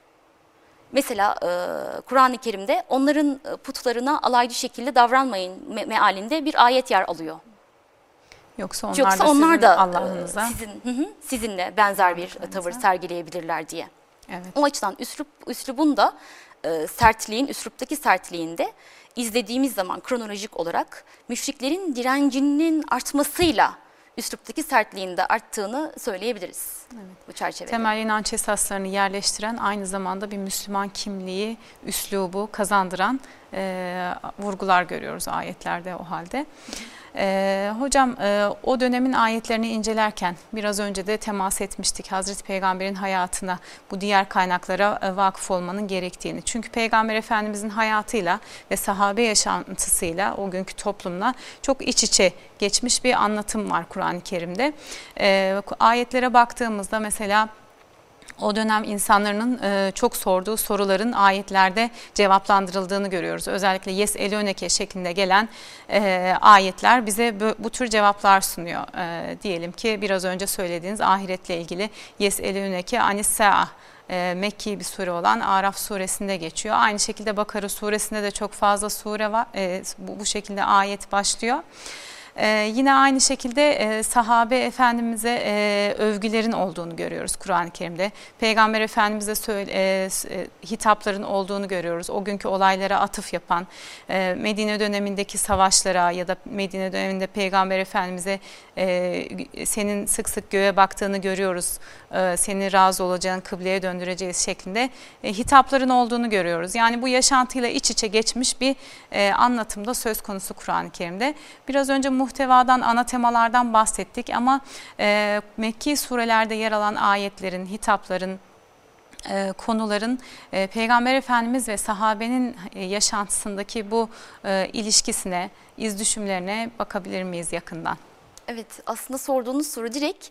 Mesela e, Kur'an-ı Kerim'de onların e, putlarına alaycı şekilde davranmayın me- mealinde bir ayet yer alıyor. Yoksa onlar Yoksa da onlar da e, Allah'ınıza. sizin hı hı, sizinle benzer bir Allah'ınıza. tavır sergileyebilirler diye. Evet. O açıdan üslup, üslubun da e, sertliğin, üsluptaki sertliğinde izlediğimiz zaman kronolojik olarak müşriklerin direncinin artmasıyla üsluptaki sertliğin de arttığını söyleyebiliriz bu çerçevede. Temel inanç esaslarını yerleştiren aynı zamanda bir Müslüman kimliği, üslubu kazandıran e, vurgular görüyoruz ayetlerde o halde. E, hocam e, o dönemin ayetlerini incelerken biraz önce de temas etmiştik Hazreti Peygamber'in hayatına bu diğer kaynaklara e, vakıf olmanın gerektiğini. Çünkü Peygamber Efendimizin hayatıyla ve sahabe yaşantısıyla o günkü toplumla çok iç içe geçmiş bir anlatım var Kur'an-ı Kerim'de. E, ayetlere baktığımızda mesela o dönem insanların e, çok sorduğu soruların ayetlerde cevaplandırıldığını görüyoruz. Özellikle yes elöneke şeklinde gelen e, ayetler bize bu, tür cevaplar sunuyor. E, diyelim ki biraz önce söylediğiniz ahiretle ilgili yes elöneke anissa'a Mekki bir sure olan Araf suresinde geçiyor. Aynı şekilde Bakara suresinde de çok fazla sure var. Bu şekilde ayet başlıyor. Ee, yine aynı şekilde e, sahabe efendimize e, övgülerin olduğunu görüyoruz Kur'an-ı Kerim'de. Peygamber efendimize söyle, e, e, hitapların olduğunu görüyoruz. O günkü olaylara atıf yapan, e, Medine dönemindeki savaşlara ya da Medine döneminde Peygamber efendimize e, senin sık sık göğe baktığını görüyoruz. E, seni razı olacağın kıbleye döndüreceğiz şeklinde e, hitapların olduğunu görüyoruz. Yani bu yaşantıyla iç içe geçmiş bir e, anlatımda söz konusu Kur'an-ı Kerim'de. Biraz önce muhtevadan, ana temalardan bahsettik ama Mekki surelerde yer alan ayetlerin, hitapların, konuların Peygamber Efendimiz ve sahabenin yaşantısındaki bu ilişkisine, iz düşümlerine bakabilir miyiz yakından? Evet aslında sorduğunuz soru direkt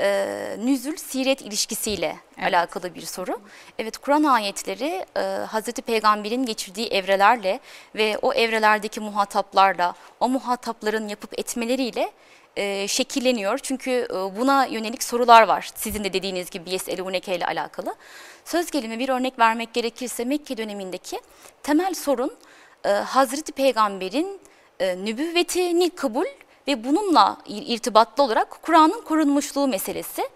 e, nüzül siret ilişkisiyle Evet. alakalı bir soru. Evet Kur'an ayetleri e, Hazreti Peygamber'in geçirdiği evrelerle ve o evrelerdeki muhataplarla, o muhatapların yapıp etmeleriyle e, şekilleniyor. Çünkü e, buna yönelik sorular var. Sizin de dediğiniz gibi Yeseluneke ile alakalı. Söz gelimi bir örnek vermek gerekirse Mekke dönemindeki temel sorun e, Hazreti Peygamber'in e, nübüvvetini kabul ve bununla ir- irtibatlı olarak Kur'an'ın korunmuşluğu meselesi.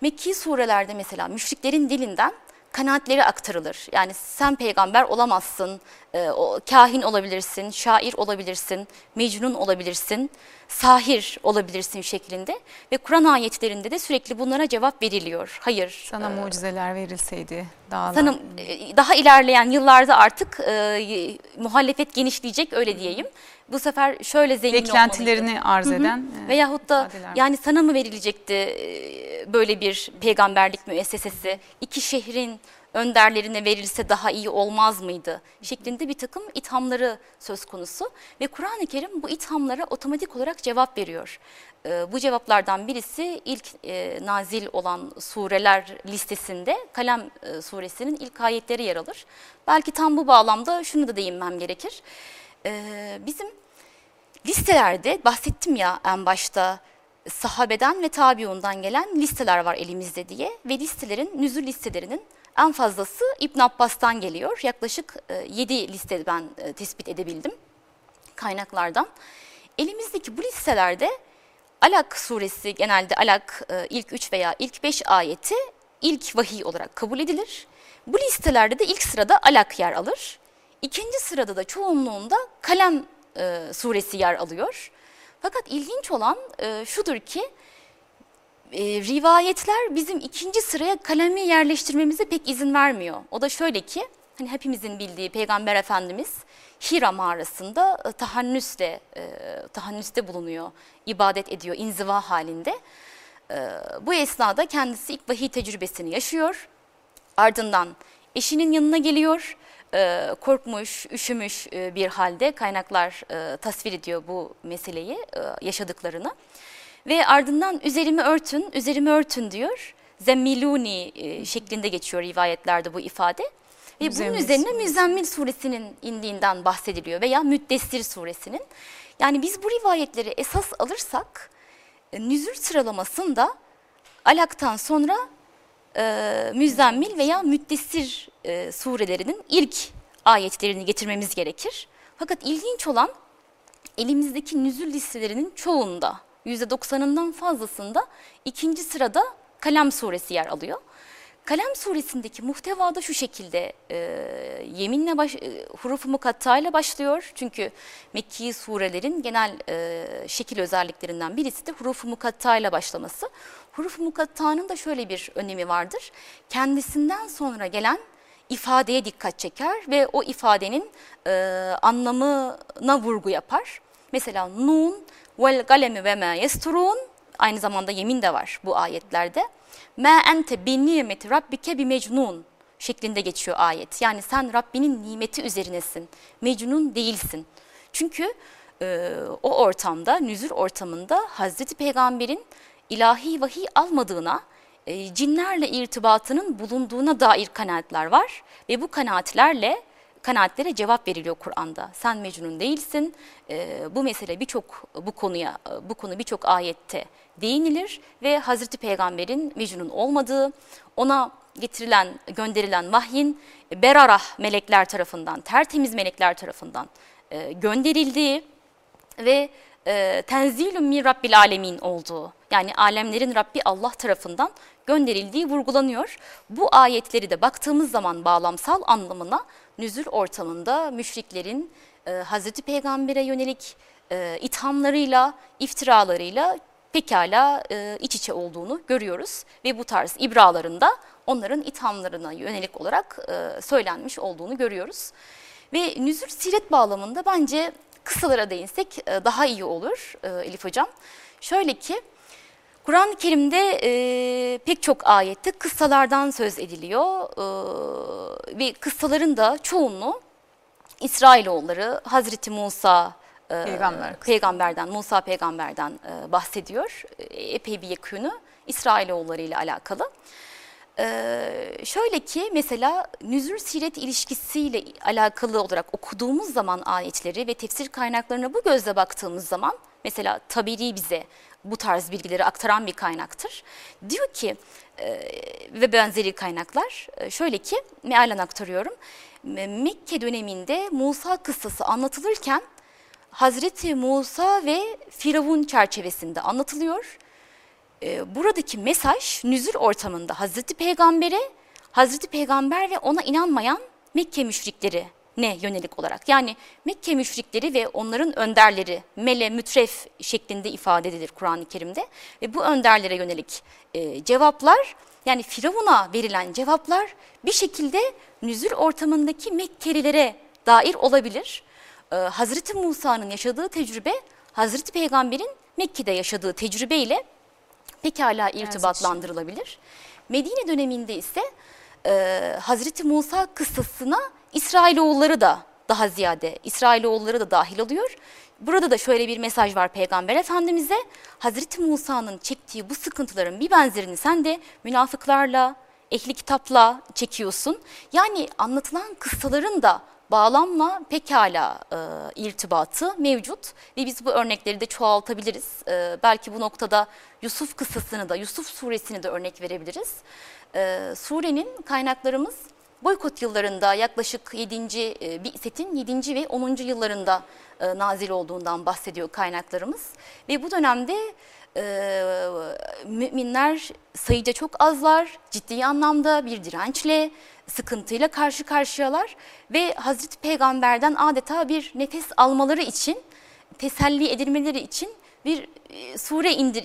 Mekki surelerde mesela müşriklerin dilinden kanaatleri aktarılır. Yani sen peygamber olamazsın, e, o, kahin olabilirsin, şair olabilirsin, mecnun olabilirsin, sahir olabilirsin şeklinde. Ve Kur'an ayetlerinde de sürekli bunlara cevap veriliyor. Hayır. Sana e, mucizeler verilseydi dağlar. Sanırım e, daha ilerleyen yıllarda artık e, muhalefet genişleyecek öyle diyeyim. Bu sefer şöyle zengin olmalıydı. beklentilerini arz eden e, Veyahut da yani sana mı verilecekti e, böyle bir peygamberlik müessesesi? İki şehrin önderlerine verilse daha iyi olmaz mıydı? Şeklinde bir takım ithamları söz konusu. Ve Kur'an-ı Kerim bu ithamlara otomatik olarak cevap veriyor. E, Bu cevaplardan birisi ilk e, nazil olan sureler listesinde Kalem e, suresinin ilk ayetleri yer alır. Belki tam bu bağlamda şunu da değinmem gerekir. E, Bizim listelerde bahsettim ya en başta sahabeden ve tabiundan gelen listeler var elimizde diye ve listelerin nüzul listelerinin en fazlası İbn Abbas'tan geliyor. Yaklaşık 7 liste ben e, tespit edebildim kaynaklardan. Elimizdeki bu listelerde Alak suresi genelde Alak e, ilk 3 veya ilk 5 ayeti ilk vahiy olarak kabul edilir. Bu listelerde de ilk sırada Alak yer alır. İkinci sırada da çoğunluğunda Kalem e, suresi yer alıyor. Fakat ilginç olan e, şudur ki e, rivayetler bizim ikinci sıraya kalemi yerleştirmemize pek izin vermiyor. O da şöyle ki hani hepimizin bildiği Peygamber Efendimiz Hira mağarasında e, tahannüsle e, tahannüste bulunuyor, ibadet ediyor inziva halinde. E, bu esnada kendisi ilk vahiy tecrübesini yaşıyor. Ardından eşinin yanına geliyor. E, korkmuş, üşümüş e, bir halde kaynaklar e, tasvir ediyor bu meseleyi, e, yaşadıklarını. Ve ardından üzerimi örtün, üzerimi örtün diyor. Zemmiluni e, şeklinde geçiyor rivayetlerde bu ifade. Ve Müzzemmil bunun üzerine suresi. Müzzemmil suresinin indiğinden bahsediliyor veya Müddessir suresinin. Yani biz bu rivayetleri esas alırsak nüzül sıralamasında Alak'tan sonra e, Müzzemmil veya Müddessir e, surelerinin ilk ayetlerini getirmemiz gerekir. Fakat ilginç olan elimizdeki nüzül listelerinin çoğunda %90'ından fazlasında ikinci sırada Kalem suresi yer alıyor. Kalem suresindeki muhtevada şu şekilde e, yeminle baş, e, hurufu mukatta ile başlıyor. Çünkü Mekki surelerin genel e, şekil özelliklerinden birisi de hurufu mukatta ile başlaması. Hurufu mukattanın da şöyle bir önemi vardır. Kendisinden sonra gelen ifadeye dikkat çeker ve o ifadenin e, anlamına vurgu yapar. Mesela nun vel galemi ve ma yesturun aynı zamanda yemin de var bu ayetlerde. Ma ente bi nimeti rabbike bi mecnun şeklinde geçiyor ayet. Yani sen Rabbinin nimeti üzerinesin. Mecnun değilsin. Çünkü e, o ortamda, nüzül ortamında Hazreti Peygamber'in ilahi vahiy almadığına, e, cinlerle irtibatının bulunduğuna dair kanaatler var ve bu kanaatlerle kanaatlere cevap veriliyor Kur'an'da. Sen mecnun değilsin. E, bu mesele birçok bu konuya e, bu konu birçok ayette değinilir ve Hazreti Peygamber'in mecnun olmadığı, ona getirilen, gönderilen vahyin berarah melekler tarafından, tertemiz melekler tarafından e, gönderildiği ve e, tenzilun min rabbil alemin olduğu yani alemlerin Rabbi Allah tarafından gönderildiği vurgulanıyor. Bu ayetleri de baktığımız zaman bağlamsal anlamına nüzül ortamında müşriklerin e, Hazreti Peygamber'e yönelik e, ithamlarıyla, iftiralarıyla pekala e, iç içe olduğunu görüyoruz. Ve bu tarz ibralarında onların ithamlarına yönelik olarak e, söylenmiş olduğunu görüyoruz. Ve nüzül siret bağlamında bence kısalara değinsek e, daha iyi olur e, Elif Hocam. Şöyle ki Kur'an-ı Kerim'de e, pek çok ayette kıssalardan söz ediliyor e, ve kıssaların da çoğunluğu İsrailoğulları, Hazreti Musa, e, Peygamber. peygamberden, Musa peygamberden e, bahsediyor. E, epey bir yakını İsrailoğulları ile alakalı. Ee, şöyle ki mesela nüzül siret ilişkisiyle alakalı olarak okuduğumuz zaman ayetleri ve tefsir kaynaklarına bu gözle baktığımız zaman mesela Taberi bize bu tarz bilgileri aktaran bir kaynaktır. Diyor ki e, ve benzeri kaynaklar e, şöyle ki mealen aktarıyorum. Me- Mekke döneminde Musa kıssası anlatılırken Hazreti Musa ve Firavun çerçevesinde anlatılıyor e, buradaki mesaj nüzül ortamında Hazreti Peygamber'e, Hazreti Peygamber ve ona inanmayan Mekke müşrikleri ne yönelik olarak. Yani Mekke müşrikleri ve onların önderleri mele mütref şeklinde ifade edilir Kur'an-ı Kerim'de. Ve bu önderlere yönelik e, cevaplar yani Firavun'a verilen cevaplar bir şekilde nüzül ortamındaki Mekkelilere dair olabilir. E, Hazreti Musa'nın yaşadığı tecrübe Hazreti Peygamber'in Mekke'de yaşadığı tecrübeyle pekala irtibatlandırılabilir. Medine döneminde ise e, Hazreti Musa kıssasına İsrailoğulları da daha ziyade İsrailoğulları da dahil oluyor. Burada da şöyle bir mesaj var Peygamber Efendimiz'e. Hazreti Musa'nın çektiği bu sıkıntıların bir benzerini sen de münafıklarla, ehli kitapla çekiyorsun. Yani anlatılan kıssaların da bağlamla pekala e, irtibatı mevcut ve biz bu örnekleri de çoğaltabiliriz. E, belki bu noktada Yusuf kıssasını da, Yusuf suresini de örnek verebiliriz. E, surenin kaynaklarımız boykot yıllarında yaklaşık 7. E, Bi'setin 7. ve 10. yıllarında e, nazil olduğundan bahsediyor kaynaklarımız. Ve bu dönemde e, müminler sayıca çok azlar, ciddi anlamda bir dirençle, sıkıntıyla karşı karşıyalar ve Hazreti Peygamber'den adeta bir nefes almaları için, teselli edilmeleri için bir sure indir,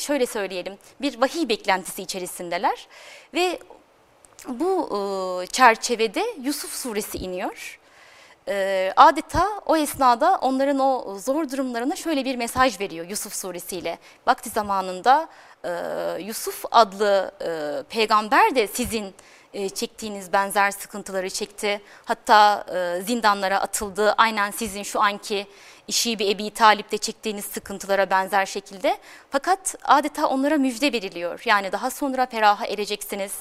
şöyle söyleyelim, bir vahiy beklentisi içerisindeler ve bu e, çerçevede Yusuf suresi iniyor. E, adeta o esnada onların o zor durumlarına şöyle bir mesaj veriyor Yusuf suresiyle. Vakti zamanında e, Yusuf adlı peygamber de sizin çektiğiniz benzer sıkıntıları çekti. Hatta zindanlara atıldı. Aynen sizin şu anki işi bir Ebi Talip'te çektiğiniz sıkıntılara benzer şekilde. Fakat adeta onlara müjde veriliyor. Yani daha sonra feraha ereceksiniz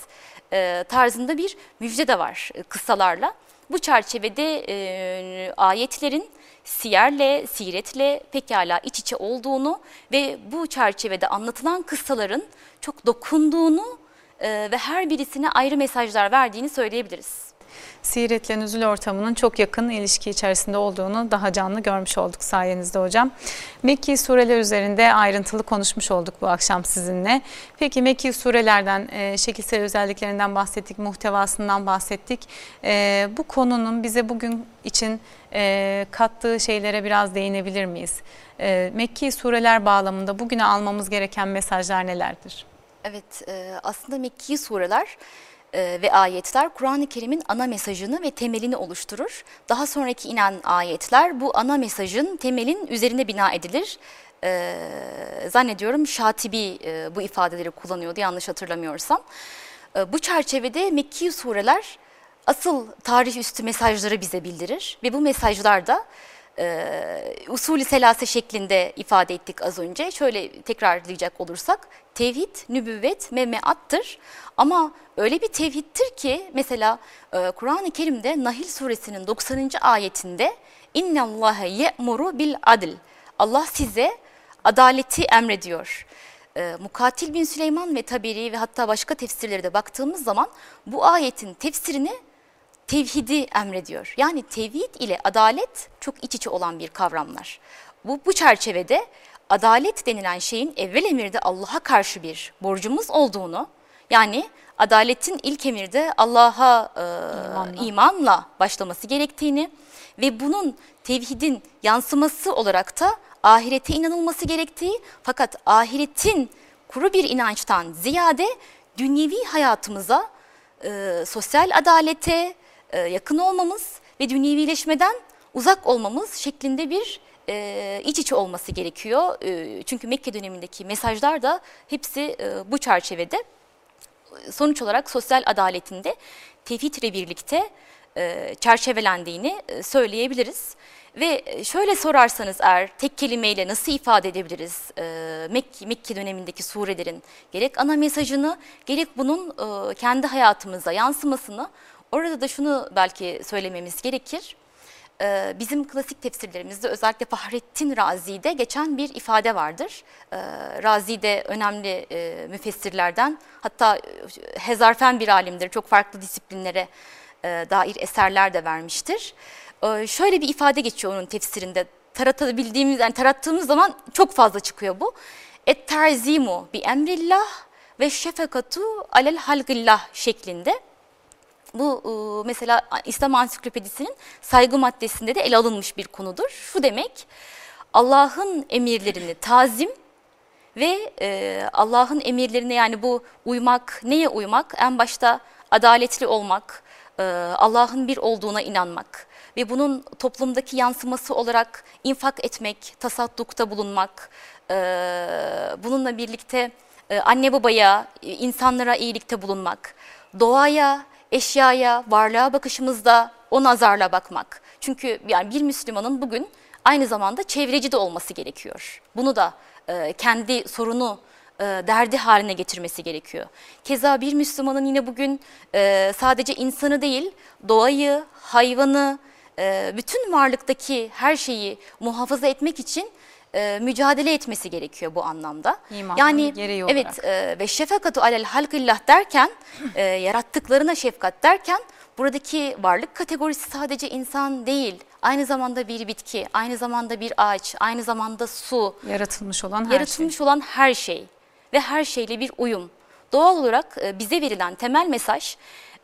e, tarzında bir müjde de var e, kıssalarla. Bu çerçevede e, ayetlerin siyerle, siretle pekala iç içe olduğunu ve bu çerçevede anlatılan kıssaların çok dokunduğunu e, ve her birisine ayrı mesajlar verdiğini söyleyebiliriz. Siretle nüzul ortamının çok yakın ilişki içerisinde olduğunu daha canlı görmüş olduk sayenizde hocam. Mekki sureler üzerinde ayrıntılı konuşmuş olduk bu akşam sizinle. Peki Mekki surelerden, e, şekilsel özelliklerinden bahsettik, muhtevasından bahsettik. E, bu konunun bize bugün için e, kattığı şeylere biraz değinebilir miyiz? E, Mekki sureler bağlamında bugüne almamız gereken mesajlar nelerdir? Evet, e, aslında Mekki sureler ve ayetler Kur'an-ı Kerim'in ana mesajını ve temelini oluşturur. Daha sonraki inen ayetler bu ana mesajın temelin üzerine bina edilir. E, zannediyorum Şatibi e, bu ifadeleri kullanıyordu yanlış hatırlamıyorsam. E, bu çerçevede Mekki sureler asıl tarih üstü mesajları bize bildirir ve bu mesajlar da e, usulü selase şeklinde ifade ettik az önce. Şöyle tekrarlayacak olursak tevhid, nübüvvet, memeattır. Ama öyle bir tevhiddir ki mesela e, Kur'an-ı Kerim'de Nahil suresinin 90. ayetinde Allahe ye'muru bil adl. Allah size adaleti emrediyor. E, Mukatil bin Süleyman ve Taberi ve hatta başka tefsirlere de baktığımız zaman bu ayetin tefsirini tevhidi emrediyor. Yani tevhid ile adalet çok iç içe olan bir kavramlar. Bu, bu çerçevede adalet denilen şeyin evvel emirde Allah'a karşı bir borcumuz olduğunu, yani adaletin ilk emirde Allah'a e, imanla. imanla başlaması gerektiğini ve bunun tevhidin yansıması olarak da ahirete inanılması gerektiği fakat ahiretin kuru bir inançtan ziyade dünyevi hayatımıza, e, sosyal adalete, e, yakın olmamız ve dünyevileşmeden uzak olmamız şeklinde bir e, iç içe olması gerekiyor. E, çünkü Mekke dönemindeki mesajlar da hepsi e, bu çerçevede. Sonuç olarak sosyal adaletinde tevhid birlikte çerçevelendiğini söyleyebiliriz. Ve şöyle sorarsanız eğer tek kelimeyle nasıl ifade edebiliriz e, Mekke, Mekke dönemindeki surelerin gerek ana mesajını gerek bunun e, kendi hayatımıza yansımasını Orada da şunu belki söylememiz gerekir. Ee, bizim klasik tefsirlerimizde özellikle Fahrettin Razi'de geçen bir ifade vardır. Ee, Razi de önemli e, müfessirlerden hatta e, hezarfen bir alimdir. Çok farklı disiplinlere e, dair eserler de vermiştir. Ee, şöyle bir ifade geçiyor onun tefsirinde. Taratabildiğimiz, yani tarattığımız zaman çok fazla çıkıyor bu. Et terzimu bi emrillah ve şefekatu alel halgillah şeklinde bu e, mesela İslam Ansiklopedisi'nin saygı maddesinde de ele alınmış bir konudur. Şu demek Allah'ın emirlerini tazim ve e, Allah'ın emirlerine yani bu uymak, neye uymak? En başta adaletli olmak, e, Allah'ın bir olduğuna inanmak ve bunun toplumdaki yansıması olarak infak etmek, tasaddukta bulunmak, bununla birlikte anne babaya, insanlara iyilikte bulunmak, doğaya, eşyaya, varlığa bakışımızda o nazarla bakmak. Çünkü yani bir Müslümanın bugün aynı zamanda çevreci de olması gerekiyor. Bunu da e, kendi sorunu e, derdi haline getirmesi gerekiyor. Keza bir Müslümanın yine bugün e, sadece insanı değil, doğayı, hayvanı, e, bütün varlıktaki her şeyi muhafaza etmek için e, mücadele etmesi gerekiyor bu anlamda. İmanın yani gereği olarak. evet e, ve şefakatu alel halkillah derken <laughs> e, yarattıklarına şefkat derken buradaki varlık kategorisi sadece insan değil. Aynı zamanda bir bitki, aynı zamanda bir ağaç, aynı zamanda su. Yaratılmış olan her yaratılmış şey. olan her şey ve her şeyle bir uyum. Doğal olarak e, bize verilen temel mesaj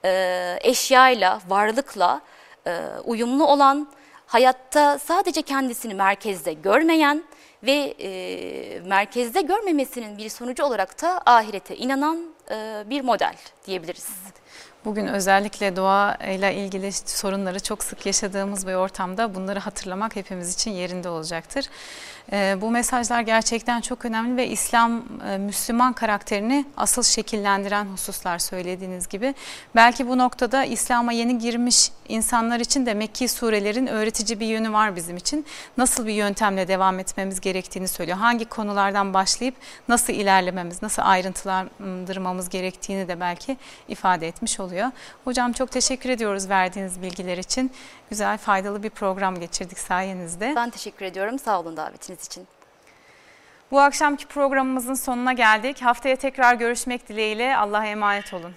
e, eşyayla, varlıkla e, uyumlu olan, hayatta sadece kendisini merkezde görmeyen, ve e, merkezde görmemesinin bir sonucu olarak da ahirete inanan e, bir model diyebiliriz. Bugün özellikle doğayla ilgili sorunları çok sık yaşadığımız bir ortamda bunları hatırlamak hepimiz için yerinde olacaktır. Ee, bu mesajlar gerçekten çok önemli ve İslam, e, Müslüman karakterini asıl şekillendiren hususlar söylediğiniz gibi. Belki bu noktada İslam'a yeni girmiş insanlar için de Mekki surelerin öğretici bir yönü var bizim için. Nasıl bir yöntemle devam etmemiz gerektiğini söylüyor. Hangi konulardan başlayıp nasıl ilerlememiz, nasıl ayrıntılandırmamız gerektiğini de belki ifade etmiş oluyor. Hocam çok teşekkür ediyoruz verdiğiniz bilgiler için. Güzel, faydalı bir program geçirdik sayenizde. Ben teşekkür ediyorum. Sağ olun davetiniz için. Bu akşamki programımızın sonuna geldik. Haftaya tekrar görüşmek dileğiyle. Allah'a emanet olun.